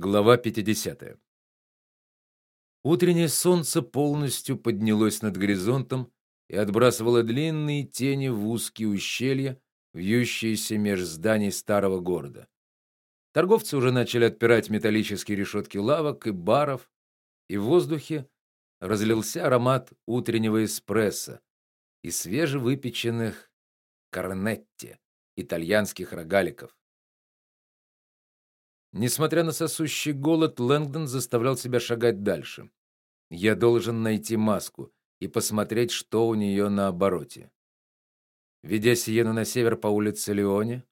Глава 50. Утреннее солнце полностью поднялось над горизонтом и отбрасывало длинные тени в узкие ущелья, вьющиеся меж зданий старого города. Торговцы уже начали отпирать металлические решетки лавок и баров, и в воздухе разлился аромат утреннего эспрессо и свежевыпеченных корнетти, итальянских рогаликов. Несмотря на сосущий голод, Лэнгдон заставлял себя шагать дальше. Я должен найти маску и посмотреть, что у нее на обороте. Ведя Сиену на север по улице Леоне,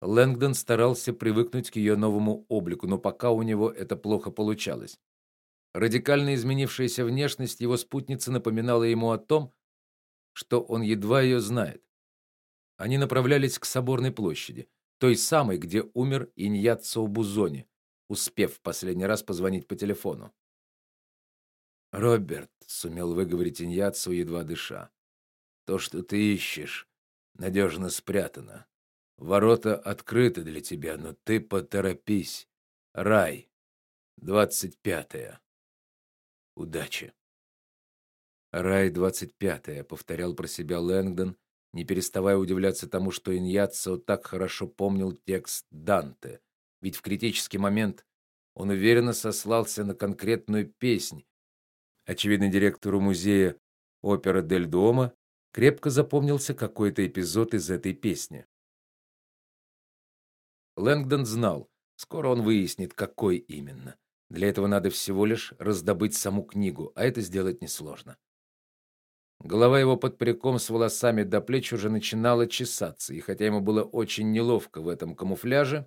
Лэнгдон старался привыкнуть к ее новому облику, но пока у него это плохо получалось. Радикально изменившаяся внешность его спутницы напоминала ему о том, что он едва ее знает. Они направлялись к соборной площади той самой, где умер Иньяццо Бузони, успев в последний раз позвонить по телефону. Роберт сумел выговорить Иньяццо едва дыша. То, что ты ищешь, надежно спрятано. Ворота открыты для тебя, но ты поторопись. Рай. двадцать пятое. Удачи. Рай двадцать пятое, повторял про себя Лэнгдон, не переставая удивляться тому, что Иньяццо так хорошо помнил текст Данте, ведь в критический момент он уверенно сослался на конкретную песнь. Очевидно, директору музея Опера дель Дуомо крепко запомнился какой-то эпизод из этой песни. Лэнгдон знал, скоро он выяснит, какой именно. Для этого надо всего лишь раздобыть саму книгу, а это сделать несложно. Голова его под париком с волосами до плеч уже начинала чесаться, и хотя ему было очень неловко в этом камуфляже,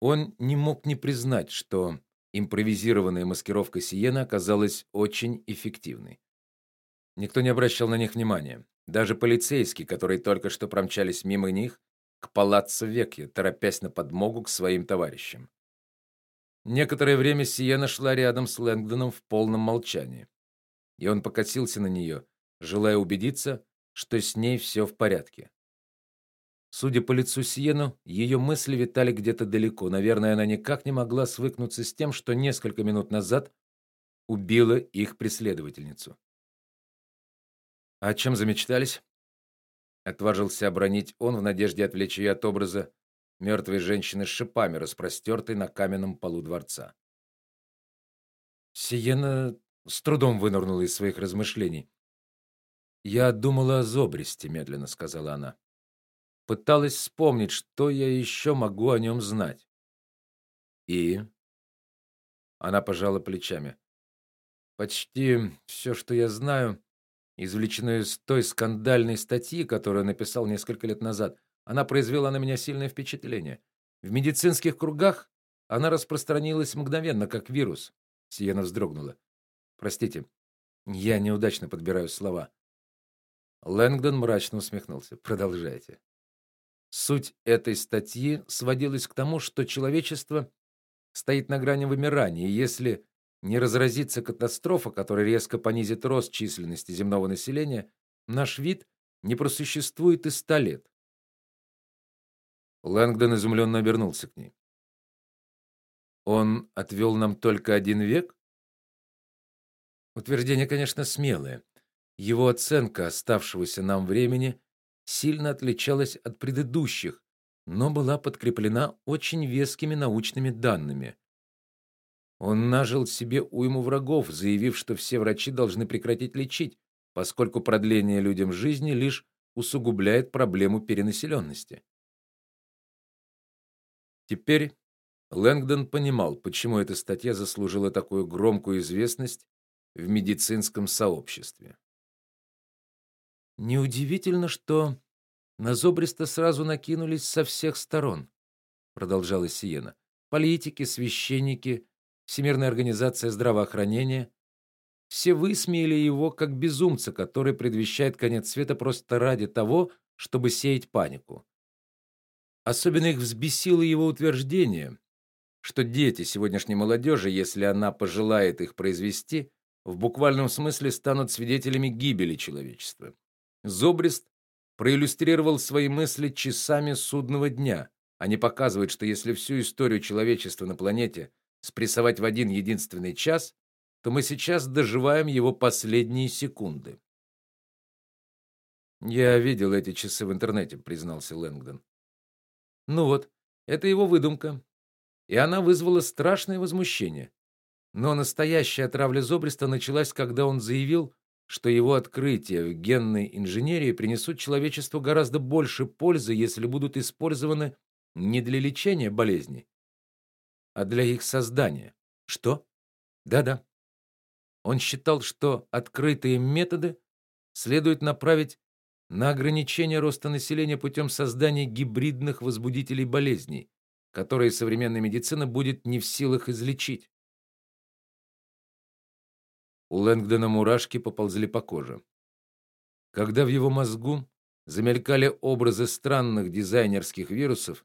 он не мог не признать, что импровизированная маскировка Сиена оказалась очень эффективной. Никто не обращал на них внимания, даже полицейские, которые только что промчались мимо них к палаццо Векье, торопясь на подмогу к своим товарищам. Некоторое время Сиена шла рядом с Лэнгдоном в полном молчании, и он покосился на нее, желая убедиться, что с ней все в порядке. Судя по лицу Сиену, ее мысли витали где-то далеко. Наверное, она никак не могла свыкнуться с тем, что несколько минут назад убила их преследовательницу. А о чем замечтались? Отважился обронить он в надежде отвлечь ее от образа мертвой женщины с шипами, распростертой на каменном полу дворца. Сиена с трудом вынырнула из своих размышлений. Я думала о Зобресте, медленно сказала она. Пыталась вспомнить, что я еще могу о нем знать. И она пожала плечами. Почти все, что я знаю, извлечено из той скандальной статьи, которую написал несколько лет назад. Она произвела на меня сильное впечатление. В медицинских кругах она распространилась мгновенно, как вирус. Сиена вздрогнула. Простите, я неудачно подбираю слова. Лэнгдон мрачно усмехнулся. Продолжайте. Суть этой статьи сводилась к тому, что человечество стоит на грани вымирания, и если не разразится катастрофа, которая резко понизит рост численности земного населения, наш вид не просуществует и ста лет. Лэнгдон изумленно обернулся к ней. Он отвел нам только один век? Утверждение, конечно, смелое. Его оценка оставшегося нам времени сильно отличалась от предыдущих, но была подкреплена очень вескими научными данными. Он нажил себе уйму врагов, заявив, что все врачи должны прекратить лечить, поскольку продление людям жизни лишь усугубляет проблему перенаселенности. Теперь Лэнгдон понимал, почему эта статья заслужила такую громкую известность в медицинском сообществе. Неудивительно, что на Зобриста сразу накинулись со всех сторон, продолжала Сиена. Политики, священники, Всемирная организация здравоохранения все высмеяли его как безумца, который предвещает конец света просто ради того, чтобы сеять панику. Особенно их взбесило его утверждение, что дети сегодняшней молодежи, если она пожелает их произвести, в буквальном смысле станут свидетелями гибели человечества. Зобрист проиллюстрировал свои мысли часами судного дня. Они показывают, что если всю историю человечества на планете спрессовать в один единственный час, то мы сейчас доживаем его последние секунды. Я видел эти часы в интернете, признался Лэнгдон. Ну вот, это его выдумка, и она вызвала страшное возмущение. Но настоящая травля Зобриста началась, когда он заявил, что его открытия в генной инженерии принесут человечеству гораздо больше пользы, если будут использованы не для лечения болезней, а для их создания. Что? Да-да. Он считал, что открытые методы следует направить на ограничение роста населения путем создания гибридных возбудителей болезней, которые современная медицина будет не в силах излечить. У Лэнгдона мурашки поползли по коже. Когда в его мозгу замелькали образы странных дизайнерских вирусов,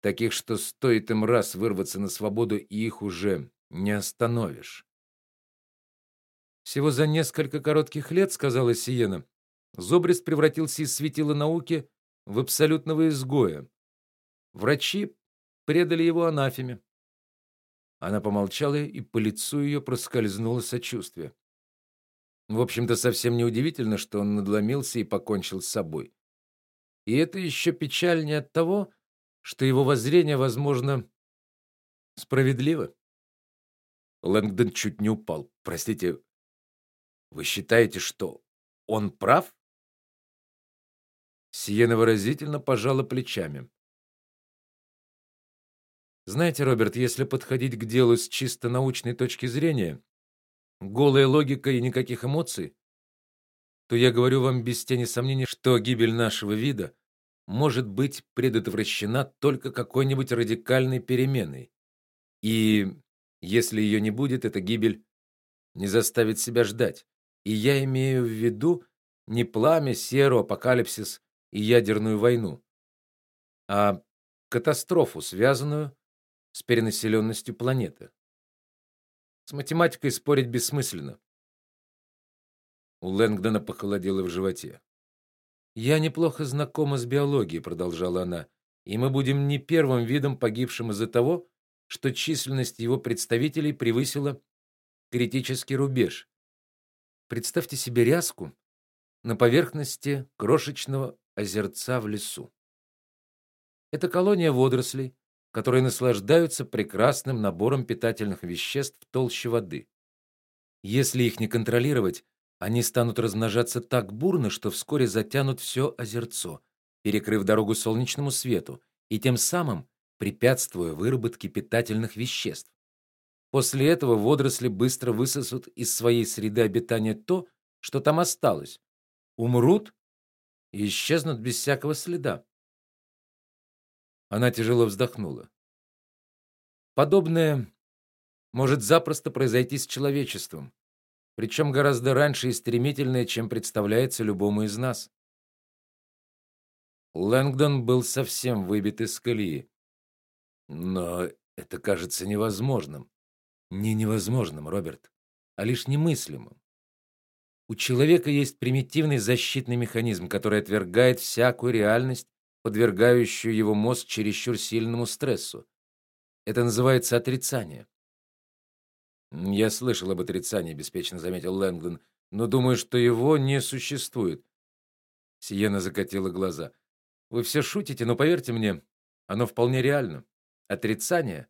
таких, что стоит им раз вырваться на свободу, и их уже не остановишь. Всего за несколько коротких лет, сказала Сиена, Зобрис превратился из светила науки в абсолютного изгоя. Врачи предали его анафеме. Она помолчала, и по лицу ее проскользнуло сочувствие. В общем-то, совсем не удивительно, что он надломился и покончил с собой. И это еще печальнее от того, что его воззрение, возможно, справедливо. Лэнгдон чуть не упал. Простите, вы считаете, что он прав? Сиена выразительно пожала плечами. Знаете, Роберт, если подходить к делу с чисто научной точки зрения, голая логика и никаких эмоций, то я говорю вам без тени сомнений, что гибель нашего вида может быть предотвращена только какой-нибудь радикальной переменой. И если ее не будет, эта гибель не заставит себя ждать. И я имею в виду не пламя, серу, апокалипсис и ядерную войну, а катастрофу, связанную с перенаселенностью планеты. С математикой спорить бессмысленно. У Лэнгдона похолодело в животе. Я неплохо знакома с биологией, продолжала она. И мы будем не первым видом погибшим из-за того, что численность его представителей превысила критический рубеж. Представьте себе ряску на поверхности крошечного озерца в лесу. Это колония водорослей, которые наслаждаются прекрасным набором питательных веществ в толще воды. Если их не контролировать, они станут размножаться так бурно, что вскоре затянут все озерцо, перекрыв дорогу солнечному свету и тем самым препятствуя выработке питательных веществ. После этого водоросли быстро высосут из своей среды обитания то, что там осталось, умрут и исчезнут без всякого следа. Она тяжело вздохнула. Подобное может запросто произойти с человечеством, причем гораздо раньше и стремительнее, чем представляется любому из нас. Лэнгдон был совсем выбит из колеи. Но это кажется невозможным. Не невозможным, Роберт, а лишь немыслимым. У человека есть примитивный защитный механизм, который отвергает всякую реальность, подвергающую его мозг чересчур сильному стрессу. Это называется отрицание. Я слышал об отрицании, беспечно заметил Лэнгдон, но думаю, что его не существует. Сиена закатила глаза. Вы все шутите, но поверьте мне, оно вполне реально. Отрицание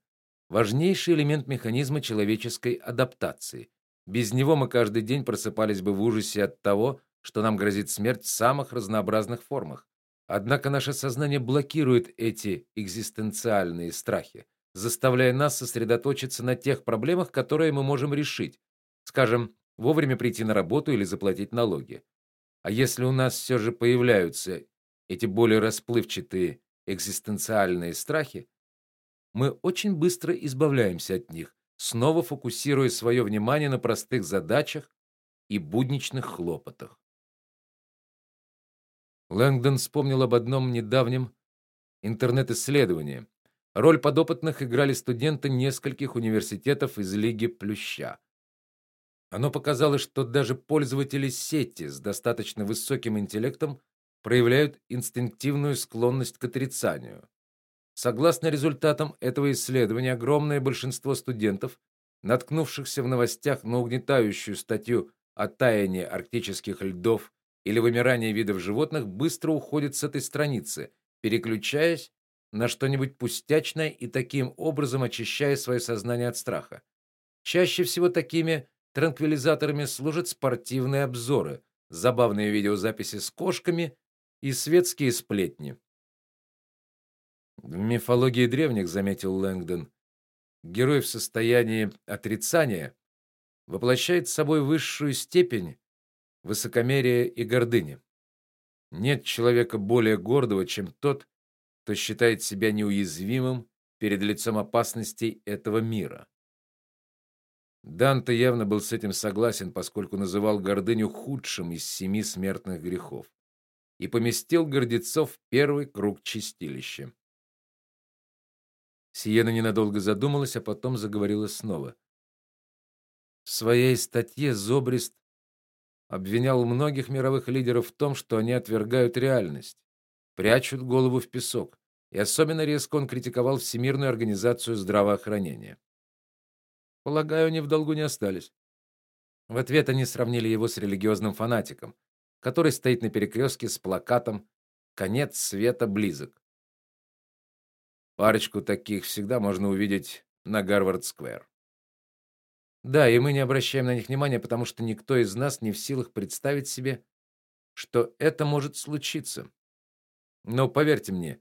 важнейший элемент механизма человеческой адаптации. Без него мы каждый день просыпались бы в ужасе от того, что нам грозит смерть в самых разнообразных формах. Однако наше сознание блокирует эти экзистенциальные страхи заставляя нас сосредоточиться на тех проблемах, которые мы можем решить. Скажем, вовремя прийти на работу или заплатить налоги. А если у нас все же появляются эти более расплывчатые экзистенциальные страхи, мы очень быстро избавляемся от них, снова фокусируя свое внимание на простых задачах и будничных хлопотах. Лэнгдон вспомнил об одном недавнем интернет-исследовании, Роль подопытных играли студенты нескольких университетов из Лиги Плюща. Оно показало, что даже пользователи сети с достаточно высоким интеллектом проявляют инстинктивную склонность к отрицанию. Согласно результатам этого исследования, огромное большинство студентов, наткнувшихся в новостях на угнетающую статью о таянии арктических льдов или вымирании видов животных, быстро уходит с этой страницы, переключаясь на что-нибудь пустячное и таким образом очищая свое сознание от страха. Чаще всего такими транквилизаторами служат спортивные обзоры, забавные видеозаписи с кошками и светские сплетни. В мифологии древних, заметил Лэнгдон, герой в состоянии отрицания воплощает собой высшую степень высокомерия и гордыни. Нет человека более гордого, чем тот, кто считает себя неуязвимым перед лицом опасностей этого мира. Данте явно был с этим согласен, поскольку называл гордыню худшим из семи смертных грехов и поместил гордецов в первый круг чистилища. Сиена ненадолго задумалась, а потом заговорила снова. В своей статье Зобрист обвинял многих мировых лидеров в том, что они отвергают реальность, прячут голову в песок, и особенно резко он критиковал Всемирную организацию здравоохранения. Полагаю, они в долгу не остались. В ответ они сравнили его с религиозным фанатиком, который стоит на перекрестке с плакатом Конец света близок. Парочку таких всегда можно увидеть на Гарвард-сквер. Да, и мы не обращаем на них внимания, потому что никто из нас не в силах представить себе, что это может случиться. Но поверьте мне,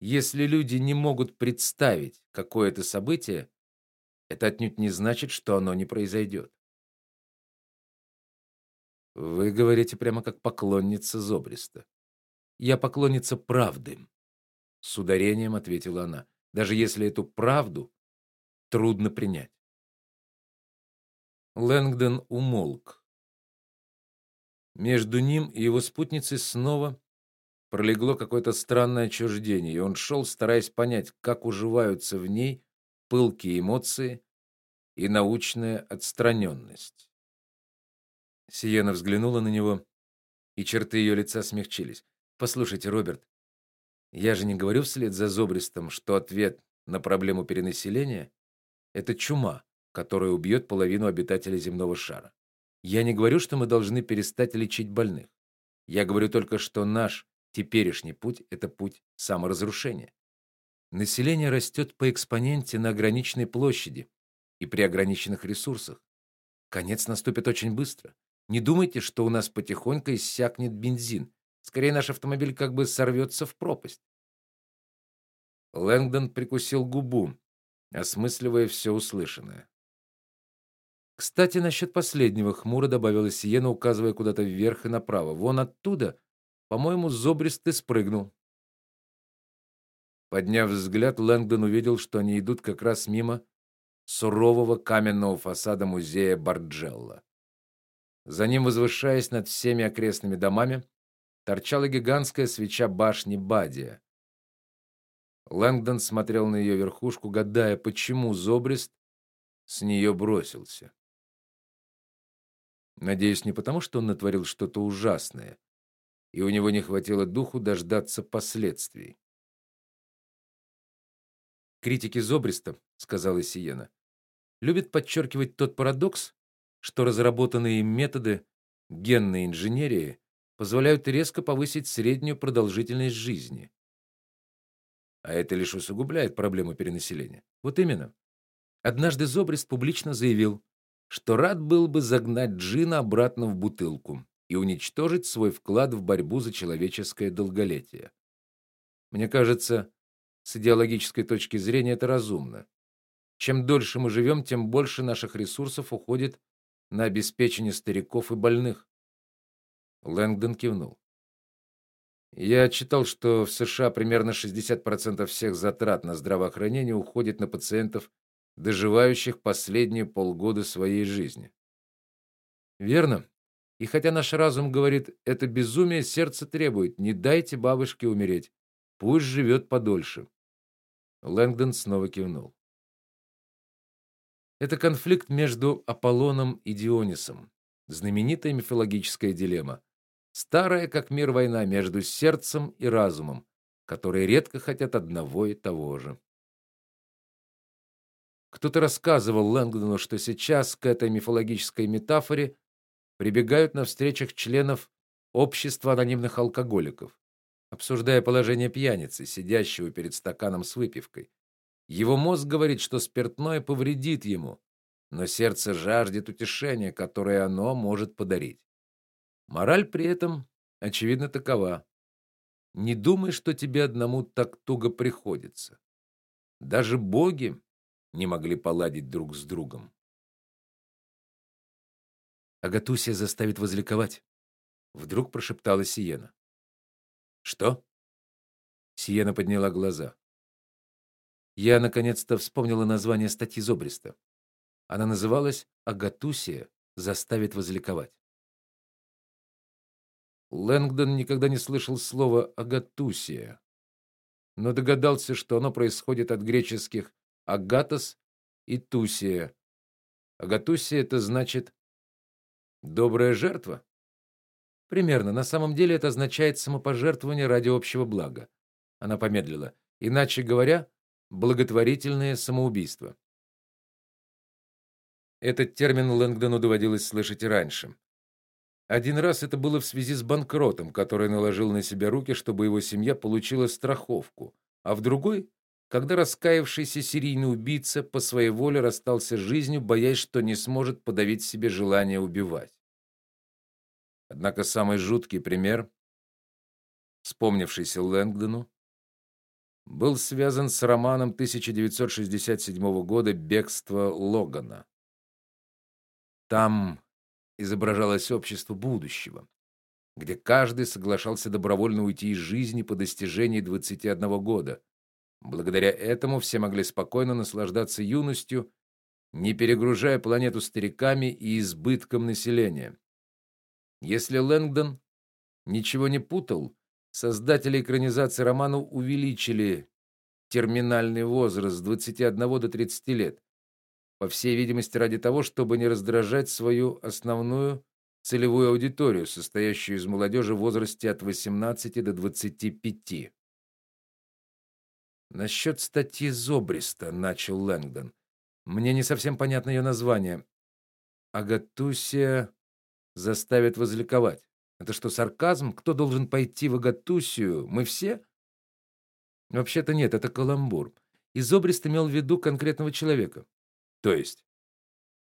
если люди не могут представить какое-то событие, это отнюдь не значит, что оно не произойдет. Вы говорите прямо как поклонница Зобриста. Я поклонница правды с ударением ответила она. Даже если эту правду трудно принять. Лэнгдон умолк. Между ним и его спутницей снова пролегло какое-то странное отчуждение, и он шел, стараясь понять, как уживаются в ней пылкие эмоции и научная отстраненность. Сиена взглянула на него, и черты ее лица смягчились. Послушайте, Роберт, я же не говорю вслед за Зобристом, что ответ на проблему перенаселения это чума, которая убьет половину обитателей земного шара. Я не говорю, что мы должны перестать лечить больных. Я говорю только, что наш теперешний путь это путь саморазрушения. Население растет по экспоненте на ограниченной площади и при ограниченных ресурсах. Конец наступит очень быстро. Не думайте, что у нас потихоньку иссякнет бензин, Скорее наш автомобиль как бы сорвется в пропасть. Лэнгдон прикусил губу, осмысливая все услышанное. Кстати, насчет последнего хмуро добавила Сиена, указывая куда-то вверх и направо. Вон оттуда, по-моему, зобристый спрыгнул. Подняв взгляд, Лэнгдон увидел, что они идут как раз мимо сурового каменного фасада музея Барджелла. За ним, возвышаясь над всеми окрестными домами, торчала гигантская свеча башни Бадия. Лэнгдон смотрел на ее верхушку, гадая, почему Зобрист с нее бросился. Надеюсь, не потому, что он натворил что-то ужасное, и у него не хватило духу дождаться последствий. Критики Зобриста, сказала Сиена, любят подчеркивать тот парадокс, что разработанные им методы генной инженерии позволяют резко повысить среднюю продолжительность жизни. А это лишь усугубляет проблему перенаселения. Вот именно. Однажды Зобрист публично заявил, что рад был бы загнать джина обратно в бутылку и уничтожить свой вклад в борьбу за человеческое долголетие. Мне кажется, с идеологической точки зрения это разумно. Чем дольше мы живем, тем больше наших ресурсов уходит на обеспечение стариков и больных. Лэнгдон кивнул. Я читал, что в США примерно 60% всех затрат на здравоохранение уходит на пациентов, доживающих последние полгода своей жизни. Верно? И хотя наш разум говорит это безумие, сердце требует: не дайте бабушке умереть. Пусть живет подольше. Лэнгдон снова кивнул. Это конфликт между Аполлоном и Дионисом, знаменитая мифологическая дилемма. Старая как мир война между сердцем и разумом, которые редко хотят одного и того же. Кто-то рассказывал Лэнгдону, что сейчас к этой мифологической метафоре прибегают на встречах членов общества анонимных алкоголиков, обсуждая положение пьяницы, сидящего перед стаканом с выпивкой. Его мозг говорит, что спиртное повредит ему, но сердце жаждет утешения, которое оно может подарить. Мораль при этом очевидно такова: не думай, что тебе одному так туго приходится. Даже боги не могли поладить друг с другом. Агатусия заставит возликовать, вдруг прошептала Сиена. Что? Сиена подняла глаза. Я наконец-то вспомнила название статьи Зобриста. Она называлась Агатусия заставит возликовать. Лэнгдон никогда не слышал слова агатусия, но догадался, что оно происходит от греческих агатос и тусия. Агатусия это значит добрая жертва. Примерно, на самом деле это означает самопожертвование ради общего блага. Она помедлила. Иначе говоря, благотворительное самоубийство. Этот термин Лэнгдону доводилось слышать и раньше. Один раз это было в связи с банкротом, который наложил на себя руки, чтобы его семья получила страховку, а в другой когда раскаявшийся серийный убийца по своей воле расстался с жизнью, боясь, что не сможет подавить в себе желание убивать. Однако самый жуткий пример, вспомнившийся Лэнгдону, был связан с романом 1967 года Бегство Логана. Там изображалось общество будущего, где каждый соглашался добровольно уйти из жизни по достижении 21 года. Благодаря этому все могли спокойно наслаждаться юностью, не перегружая планету стариками и избытком населения. Если Лэнгдон ничего не путал, создатели экранизации романа увеличили терминальный возраст с 21 до 30 лет, по всей видимости, ради того, чтобы не раздражать свою основную целевую аудиторию, состоящую из молодежи в возрасте от 18 до 25. Насчет статьи Зобриста начал Лэнгдон. Мне не совсем понятно ее название. Агатусия заставит возликовать. Это что, сарказм? Кто должен пойти в Агатусию? Мы все? Вообще-то нет, это каламбур. И Зобрист имел в виду конкретного человека. То есть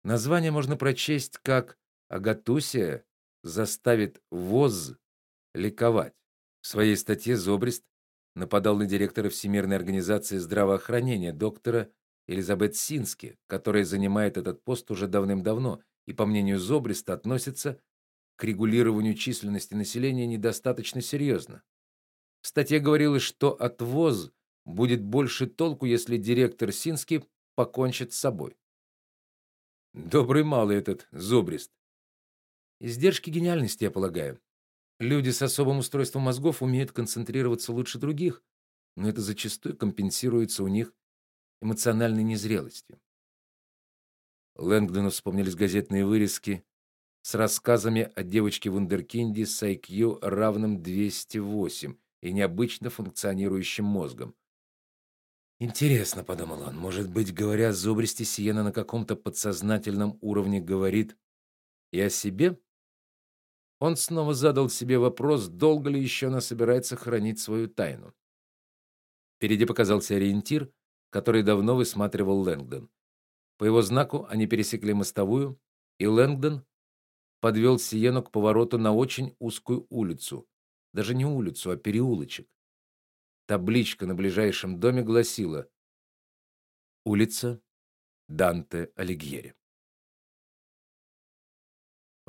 название можно прочесть как Агатусия заставит воз ликовать. В своей статье Зобрист нападал на директора Всемирной организации здравоохранения доктора Элизабет Сински, которая занимает этот пост уже давным-давно и, по мнению Зобриста, относится к регулированию численности населения недостаточно серьезно. В статье говорилось, что от ВОЗ будет больше толку, если директор Сински покончит с собой. Добрый малый этот Зобрист. Издержки гениальности, я полагаю. Люди с особым устройством мозгов умеют концентрироваться лучше других, но это зачастую компенсируется у них эмоциональной незрелостью. Лэнгдону вспомнились газетные вырезки с рассказами о девочке вундеркинде с IQ равным 208 и необычно функционирующим мозгом. Интересно, подумал он, может быть, говоря о зубристе, Сиена на каком-то подсознательном уровне говорит и о себе? Он снова задал себе вопрос, долго ли еще она собирается хранить свою тайну. Впереди показался ориентир, который давно высматривал Лэнгдон. По его знаку они пересекли мостовую, и Лэнгдон подвел Сиену к повороту на очень узкую улицу, даже не улицу, а переулочек. Табличка на ближайшем доме гласила: Улица Данте Алигьери.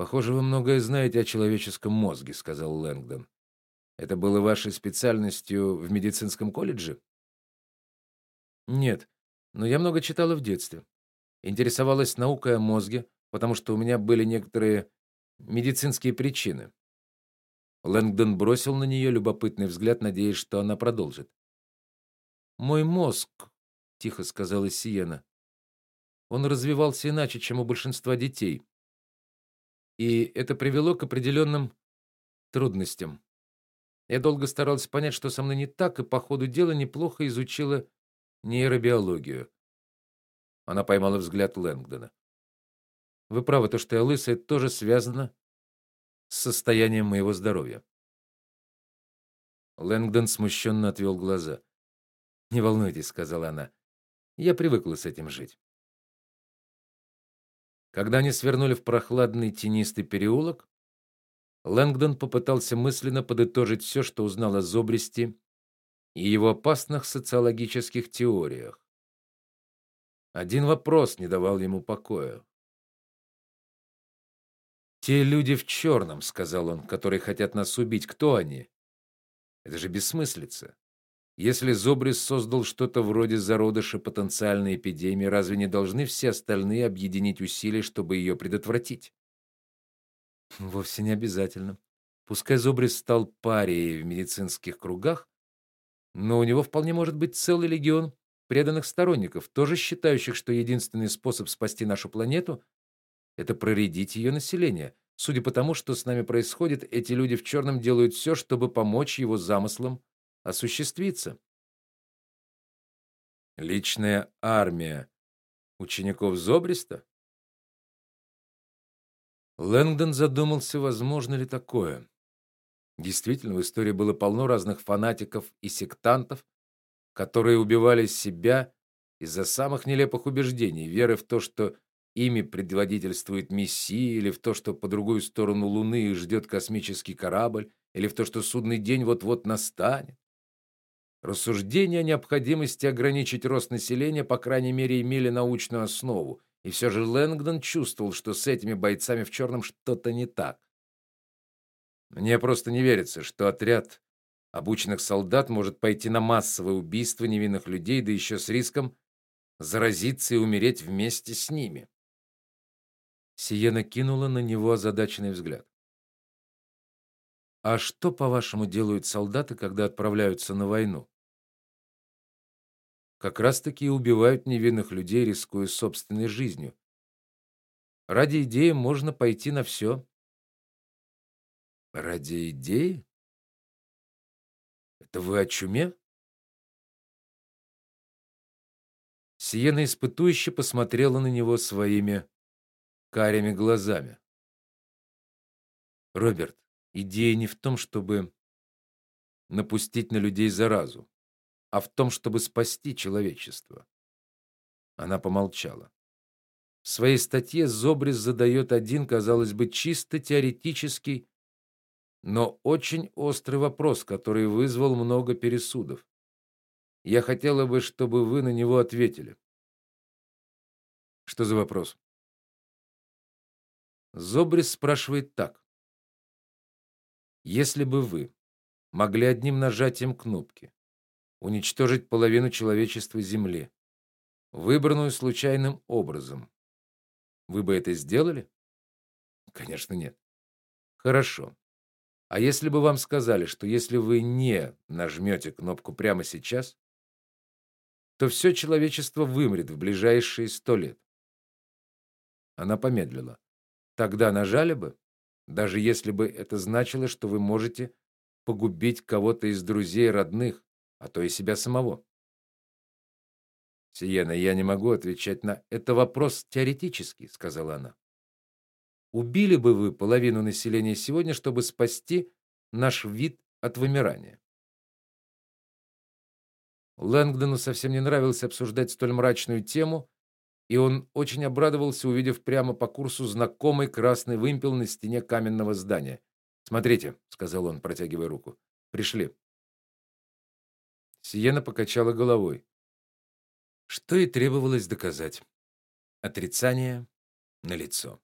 Похоже, вы многое знаете о человеческом мозге, сказал Лэнгдон. Это было вашей специальностью в медицинском колледже? Нет, но я много читала в детстве. Интересовалась наукой о мозге, потому что у меня были некоторые медицинские причины. Лэнгдон бросил на нее любопытный взгляд, надеясь, что она продолжит. Мой мозг, тихо сказала Сиена. Он развивался иначе, чем у большинства детей и это привело к определенным трудностям. Я долго старался понять, что со мной не так, и по ходу дела неплохо изучила нейробиологию. Она поймала взгляд Лэнгдона. Вы правы, то, что я лысый, тоже связано с состоянием моего здоровья. Лэнгдон смущенно отвел глаза. "Не волнуйтесь", сказала она. "Я привыкла с этим жить". Когда они свернули в прохладный тенистый переулок, Лэнгдон попытался мысленно подытожить все, что узнал о Зобристе и его опасных социологических теориях. Один вопрос не давал ему покоя. Те люди в черном», — сказал он, которые хотят нас убить, кто они? Это же бессмыслица. Если Зобрис создал что-то вроде зародыша потенциальной эпидемии, разве не должны все остальные объединить усилия, чтобы ее предотвратить? Вовсе не обязательно. Пускай Зобрис стал парией в медицинских кругах, но у него вполне может быть целый легион преданных сторонников, тоже считающих, что единственный способ спасти нашу планету это проредить ее население. Судя по тому, что с нами происходит, эти люди в черном делают все, чтобы помочь его замыслам осуществиться. Личная армия учеников Зобриста? Лэнгдон задумался, возможно ли такое. Действительно, в истории было полно разных фанатиков и сектантов, которые убивали себя из-за самых нелепых убеждений, веры в то, что ими предводительствует Мессия, или в то, что по другую сторону Луны ждет космический корабль, или в то, что судный день вот-вот настанет. Рассуждения о необходимости ограничить рост населения, по крайней мере, имели научную основу, и все же Лэнгдон чувствовал, что с этими бойцами в черном что-то не так. Мне просто не верится, что отряд обученных солдат может пойти на массовое убийство невинных людей, да еще с риском заразиться и умереть вместе с ними. Сиена кинула на него озадаченный взгляд. А что, по-вашему, делают солдаты, когда отправляются на войну? Как раз таки убивают невинных людей, рискуя собственной жизнью. Ради идеи можно пойти на все. Ради идеи? Это вы о чуме? Сиена испытующе посмотрела на него своими карими глазами. Роберт, идея не в том, чтобы напустить на людей заразу, а в том, чтобы спасти человечество. Она помолчала. В своей статье Зобрис задает один, казалось бы, чисто теоретический, но очень острый вопрос, который вызвал много пересудов. Я хотела бы, чтобы вы на него ответили. Что за вопрос? Зобрис спрашивает так: Если бы вы могли одним нажатием кнопки уничтожить половину человечества Земли, выбранную случайным образом, вы бы это сделали? Конечно, нет. Хорошо. А если бы вам сказали, что если вы не нажмете кнопку прямо сейчас, то все человечество вымрет в ближайшие сто лет? Она помедлила. Тогда нажали бы, даже если бы это значило, что вы можете погубить кого-то из друзей, родных, а то и себя самого. Сиена, я не могу отвечать на это вопрос теоретический, сказала она. Убили бы вы половину населения сегодня, чтобы спасти наш вид от вымирания? Лэнгдону совсем не нравилось обсуждать столь мрачную тему, и он очень обрадовался, увидев прямо по курсу знакомый красный вымпел на стене каменного здания. "Смотрите", сказал он, протягивая руку. "Пришли". Сиена покачала головой. Что и требовалось доказать. Отрицание на лицо.